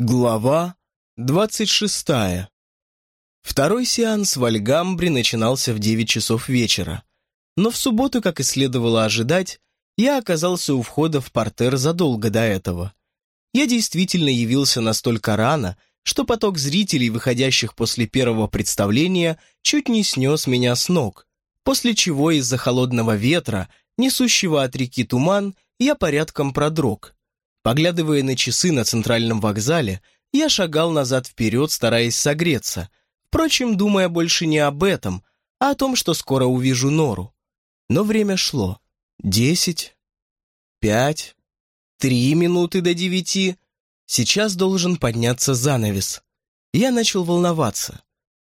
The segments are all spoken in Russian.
Глава двадцать шестая. Второй сеанс в Альгамбре начинался в девять часов вечера. Но в субботу, как и следовало ожидать, я оказался у входа в портер задолго до этого. Я действительно явился настолько рано, что поток зрителей, выходящих после первого представления, чуть не снес меня с ног, после чего из-за холодного ветра, несущего от реки туман, я порядком продрог. Поглядывая на часы на центральном вокзале, я шагал назад-вперед, стараясь согреться, впрочем, думая больше не об этом, а о том, что скоро увижу нору. Но время шло. Десять, пять, три минуты до девяти. Сейчас должен подняться занавес. Я начал волноваться.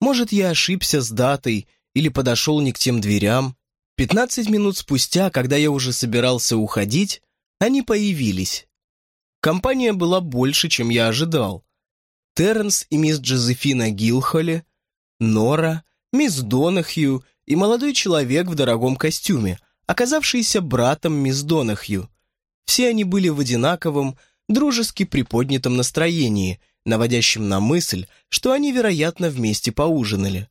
Может, я ошибся с датой или подошел не к тем дверям. Пятнадцать минут спустя, когда я уже собирался уходить, они появились. Компания была больше, чем я ожидал. Терренс и мисс Джозефина Гилхоли, Нора, мисс Донахью и молодой человек в дорогом костюме, оказавшийся братом мисс Донахью. Все они были в одинаковом, дружески приподнятом настроении, наводящем на мысль, что они, вероятно, вместе поужинали.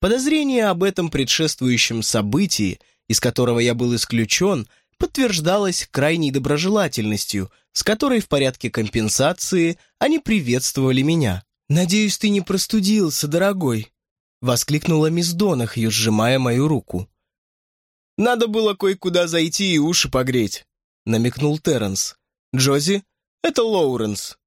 Подозрение об этом предшествующем событии, из которого я был исключен, подтверждалось крайней доброжелательностью, с которой в порядке компенсации они приветствовали меня. «Надеюсь, ты не простудился, дорогой», — воскликнула мисс Донахью, сжимая мою руку. «Надо было кое-куда зайти и уши погреть», — намекнул Терренс. «Джози, это Лоуренс».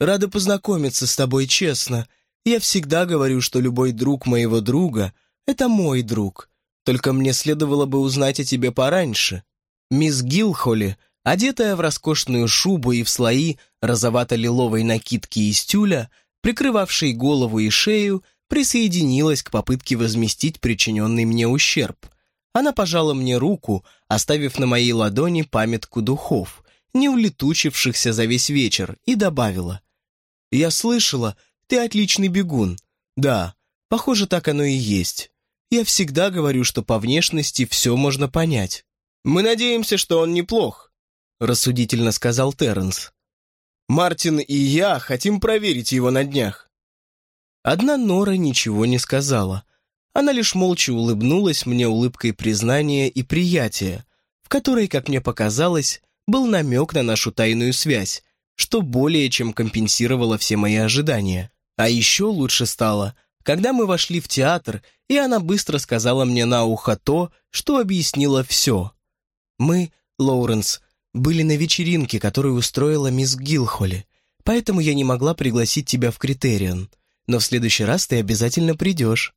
«Рада познакомиться с тобой, честно. Я всегда говорю, что любой друг моего друга — это мой друг. Только мне следовало бы узнать о тебе пораньше». Мисс Гилхоли, одетая в роскошную шубу и в слои розовато-лиловой накидки из тюля, прикрывавшей голову и шею, присоединилась к попытке возместить причиненный мне ущерб. Она пожала мне руку, оставив на моей ладони памятку духов, не улетучившихся за весь вечер, и добавила. «Я слышала, ты отличный бегун. Да, похоже, так оно и есть. Я всегда говорю, что по внешности все можно понять. «Мы надеемся, что он неплох», — рассудительно сказал Терренс. «Мартин и я хотим проверить его на днях». Одна Нора ничего не сказала. Она лишь молча улыбнулась мне улыбкой признания и приятия, в которой, как мне показалось, был намек на нашу тайную связь, что более чем компенсировало все мои ожидания. А еще лучше стало, когда мы вошли в театр, и она быстро сказала мне на ухо то, что объяснило все. Мы, Лоуренс, были на вечеринке, которую устроила мисс Гилхоли, поэтому я не могла пригласить тебя в Критерион, но в следующий раз ты обязательно придешь.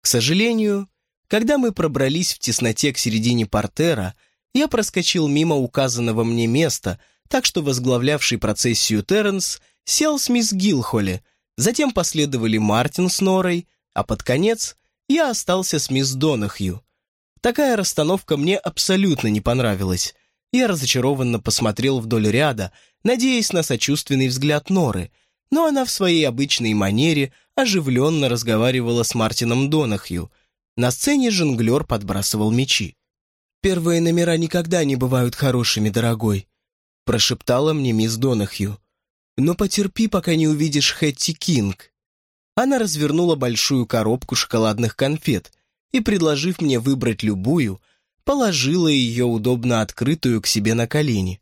К сожалению, когда мы пробрались в тесноте к середине портера, я проскочил мимо указанного мне места, так что возглавлявший процессию Терренс сел с мисс Гилхоли, затем последовали Мартин с Норой, а под конец я остался с мисс Донахью, Такая расстановка мне абсолютно не понравилась. Я разочарованно посмотрел вдоль ряда, надеясь на сочувственный взгляд Норы, но она в своей обычной манере оживленно разговаривала с Мартином Донахью. На сцене жонглер подбрасывал мечи. «Первые номера никогда не бывают хорошими, дорогой», прошептала мне мисс Донахью. «Но потерпи, пока не увидишь Хэтти Кинг». Она развернула большую коробку шоколадных конфет — и, предложив мне выбрать любую, положила ее удобно открытую к себе на колени.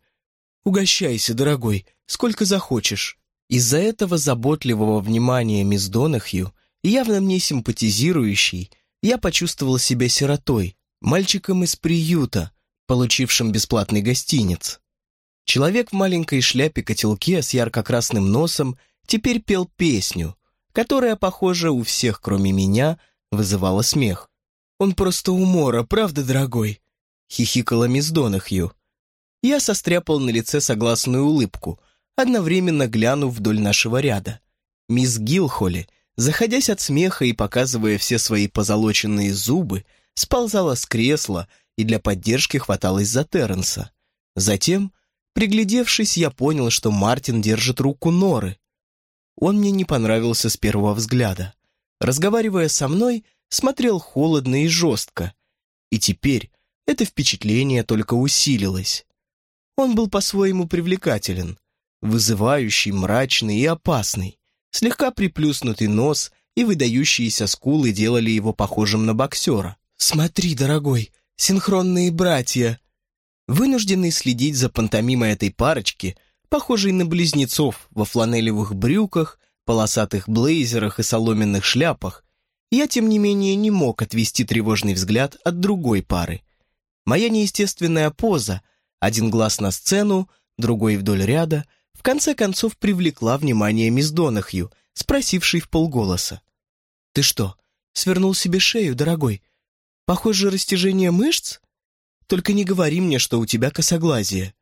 «Угощайся, дорогой, сколько захочешь». Из-за этого заботливого внимания мисс Донахью, явно мне симпатизирующей, я почувствовал себя сиротой, мальчиком из приюта, получившим бесплатный гостиниц. Человек в маленькой шляпе-котелке с ярко-красным носом теперь пел песню, которая, похоже, у всех, кроме меня, вызывала смех. Он просто умора, правда, дорогой?» — хихикала мисс Донахью. Я состряпал на лице согласную улыбку, одновременно глянув вдоль нашего ряда. Мисс Гилхоли, заходясь от смеха и показывая все свои позолоченные зубы, сползала с кресла и для поддержки хваталась за Терренса. Затем, приглядевшись, я понял, что Мартин держит руку Норы. Он мне не понравился с первого взгляда. Разговаривая со мной, смотрел холодно и жестко. И теперь это впечатление только усилилось. Он был по-своему привлекателен. вызывающий, мрачный и опасный. Слегка приплюснутый нос и выдающиеся скулы делали его похожим на боксера. «Смотри, дорогой, синхронные братья!» Вынужденный следить за пантомимой этой парочки, похожей на близнецов во фланелевых брюках, полосатых блейзерах и соломенных шляпах, я, тем не менее, не мог отвести тревожный взгляд от другой пары. Моя неестественная поза, один глаз на сцену, другой вдоль ряда, в конце концов привлекла внимание мисс Донахью, спросившей в полголоса. «Ты что, свернул себе шею, дорогой? Похоже, растяжение мышц? Только не говори мне, что у тебя косоглазие».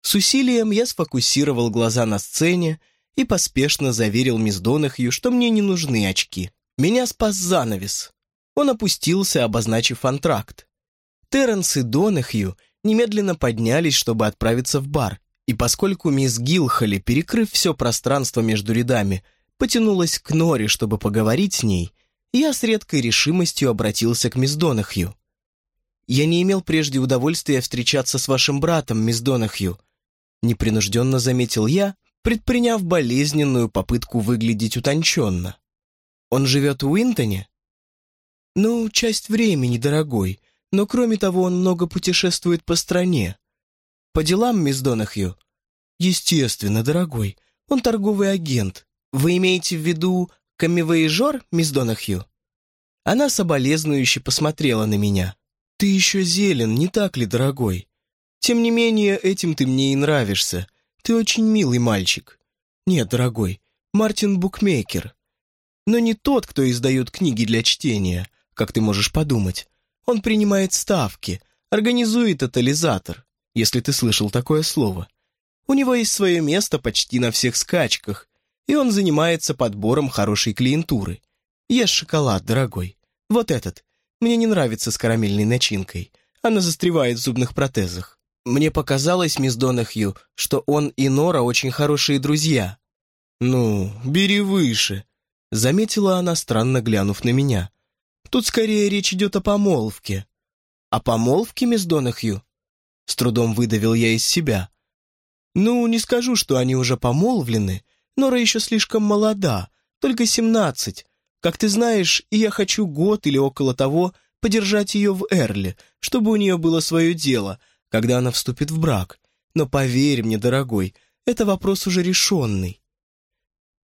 С усилием я сфокусировал глаза на сцене и поспешно заверил мисс Донахью, что мне не нужны очки. Меня спас занавес. Он опустился, обозначив антракт. Терренс и Донахью немедленно поднялись, чтобы отправиться в бар, и поскольку мисс Гилхоли, перекрыв все пространство между рядами, потянулась к Норе, чтобы поговорить с ней, я с редкой решимостью обратился к мисс Донахью. «Я не имел прежде удовольствия встречаться с вашим братом, мисс Донахью», непринужденно заметил я, предприняв болезненную попытку выглядеть утонченно. «Он живет в Уинтоне?» «Ну, часть времени, дорогой, но кроме того он много путешествует по стране. По делам, мисс Донахью?» «Естественно, дорогой, он торговый агент. Вы имеете в виду камевоежор, мисс Донахью?» Она соболезнующе посмотрела на меня. «Ты еще зелен, не так ли, дорогой? Тем не менее, этим ты мне и нравишься. Ты очень милый мальчик. Нет, дорогой, Мартин Букмекер. Но не тот, кто издает книги для чтения, как ты можешь подумать. Он принимает ставки, организует тотализатор, если ты слышал такое слово. У него есть свое место почти на всех скачках, и он занимается подбором хорошей клиентуры. Ешь шоколад, дорогой. Вот этот. Мне не нравится с карамельной начинкой. Она застревает в зубных протезах. Мне показалось, мисс Донахью, что он и Нора очень хорошие друзья. «Ну, бери выше», — заметила она, странно глянув на меня. «Тут скорее речь идет о помолвке». «О помолвке, мисс Донахью?» С трудом выдавил я из себя. «Ну, не скажу, что они уже помолвлены. Нора еще слишком молода, только семнадцать. Как ты знаешь, и я хочу год или около того подержать ее в Эрле, чтобы у нее было свое дело, когда она вступит в брак. Но поверь мне, дорогой, это вопрос уже решенный.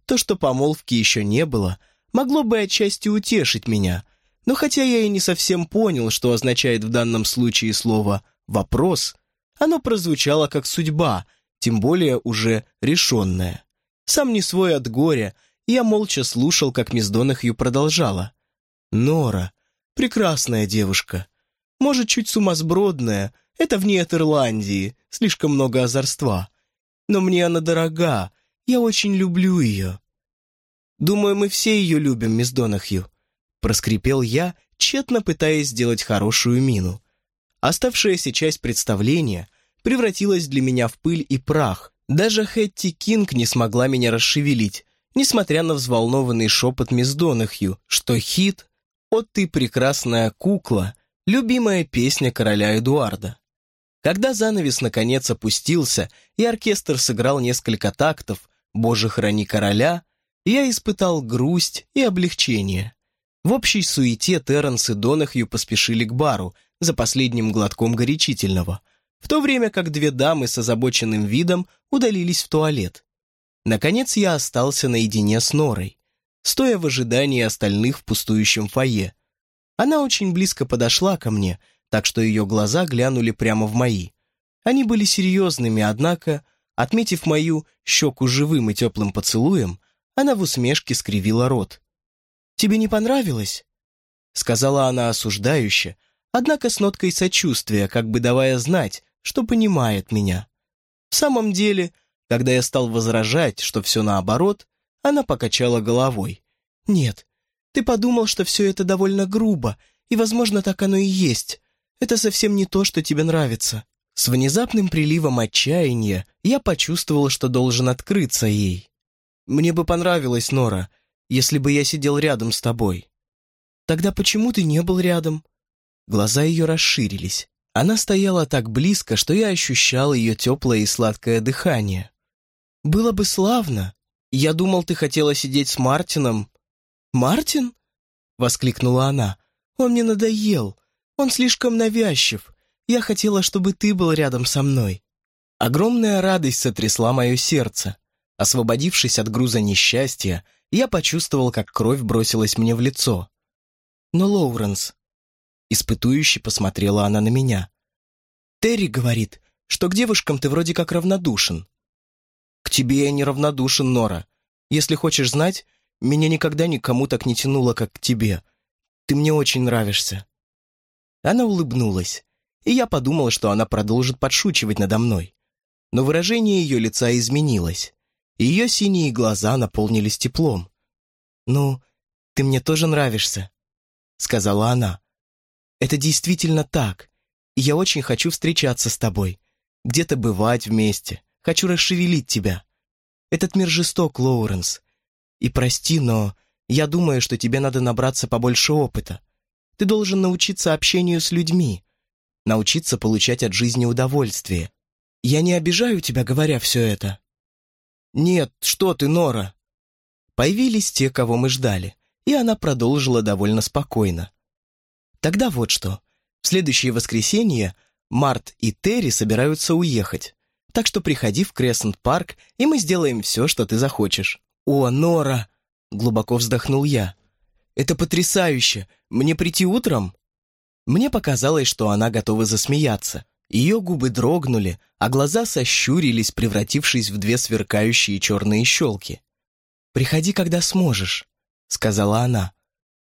То, что помолвки еще не было, могло бы отчасти утешить меня, но хотя я и не совсем понял, что означает в данном случае слово «вопрос», оно прозвучало как судьба, тем более уже решенная. Сам не свой от горя, я молча слушал, как мисс Донахью продолжала. «Нора, прекрасная девушка, может, чуть сумасбродная, это вне от Ирландии, слишком много озорства. Но мне она дорога, я очень люблю ее. Думаю, мы все ее любим, мисс Донахью. Проскрипел я, тщетно пытаясь сделать хорошую мину. Оставшаяся часть представления превратилась для меня в пыль и прах. Даже Хэтти Кинг не смогла меня расшевелить, несмотря на взволнованный шепот мисс Донахью, что хит «О ты прекрасная кукла» — любимая песня короля Эдуарда. Когда занавес наконец опустился, и оркестр сыграл несколько тактов «Боже, храни короля», я испытал грусть и облегчение. В общей суете Терренс и Донахью поспешили к бару за последним глотком горячительного, в то время как две дамы с озабоченным видом удалились в туалет. Наконец я остался наедине с Норой, стоя в ожидании остальных в пустующем фойе. Она очень близко подошла ко мне — так что ее глаза глянули прямо в мои. Они были серьезными, однако, отметив мою щеку живым и теплым поцелуем, она в усмешке скривила рот. «Тебе не понравилось?» Сказала она осуждающе, однако с ноткой сочувствия, как бы давая знать, что понимает меня. В самом деле, когда я стал возражать, что все наоборот, она покачала головой. «Нет, ты подумал, что все это довольно грубо, и, возможно, так оно и есть. Это совсем не то, что тебе нравится». С внезапным приливом отчаяния я почувствовал, что должен открыться ей. «Мне бы понравилось, Нора, если бы я сидел рядом с тобой». «Тогда почему ты не был рядом?» Глаза ее расширились. Она стояла так близко, что я ощущал ее теплое и сладкое дыхание. «Было бы славно. Я думал, ты хотела сидеть с Мартином». «Мартин?» — воскликнула она. «Он мне надоел. Он слишком навязчив. Я хотела, чтобы ты был рядом со мной». Огромная радость сотрясла мое сердце. Освободившись от груза несчастья, я почувствовал, как кровь бросилась мне в лицо. «Но, Лоуренс...» Испытующе посмотрела она на меня. «Терри говорит, что к девушкам ты вроде как равнодушен». «К тебе я не равнодушен, Нора. Если хочешь знать, меня никогда никому так не тянуло, как к тебе. Ты мне очень нравишься». Она улыбнулась, и я подумал, что она продолжит подшучивать надо мной. Но выражение ее лица изменилось. Ее синие глаза наполнились теплом. «Ну, ты мне тоже нравишься», — сказала она. «Это действительно так, я очень хочу встречаться с тобой, где-то бывать вместе, хочу расшевелить тебя. Этот мир жесток, Лоуренс. И прости, но я думаю, что тебе надо набраться побольше опыта. Ты должен научиться общению с людьми, научиться получать от жизни удовольствие. Я не обижаю тебя, говоря все это». «Нет, что ты, Нора!» Появились те, кого мы ждали, и она продолжила довольно спокойно. «Тогда вот что. В следующее воскресенье Март и Терри собираются уехать, так что приходи в Крессент-парк, и мы сделаем все, что ты захочешь». «О, Нора!» — глубоко вздохнул я. «Это потрясающе! Мне прийти утром?» Мне показалось, что она готова засмеяться. Ее губы дрогнули, а глаза сощурились, превратившись в две сверкающие черные щелки. «Приходи, когда сможешь», — сказала она.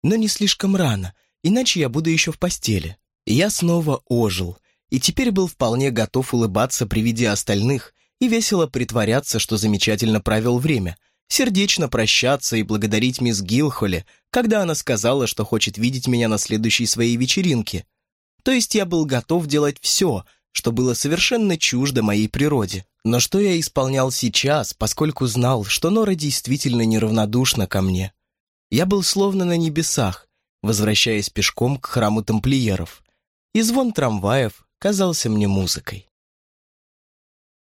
«Но не слишком рано, иначе я буду еще в постели». Я снова ожил, и теперь был вполне готов улыбаться при виде остальных и весело притворяться, что замечательно провел время, сердечно прощаться и благодарить мисс Гилхоли, когда она сказала, что хочет видеть меня на следующей своей вечеринке. То есть я был готов делать все, что было совершенно чуждо моей природе. Но что я исполнял сейчас, поскольку знал, что Нора действительно неравнодушна ко мне? Я был словно на небесах, возвращаясь пешком к храму тамплиеров, и звон трамваев казался мне музыкой.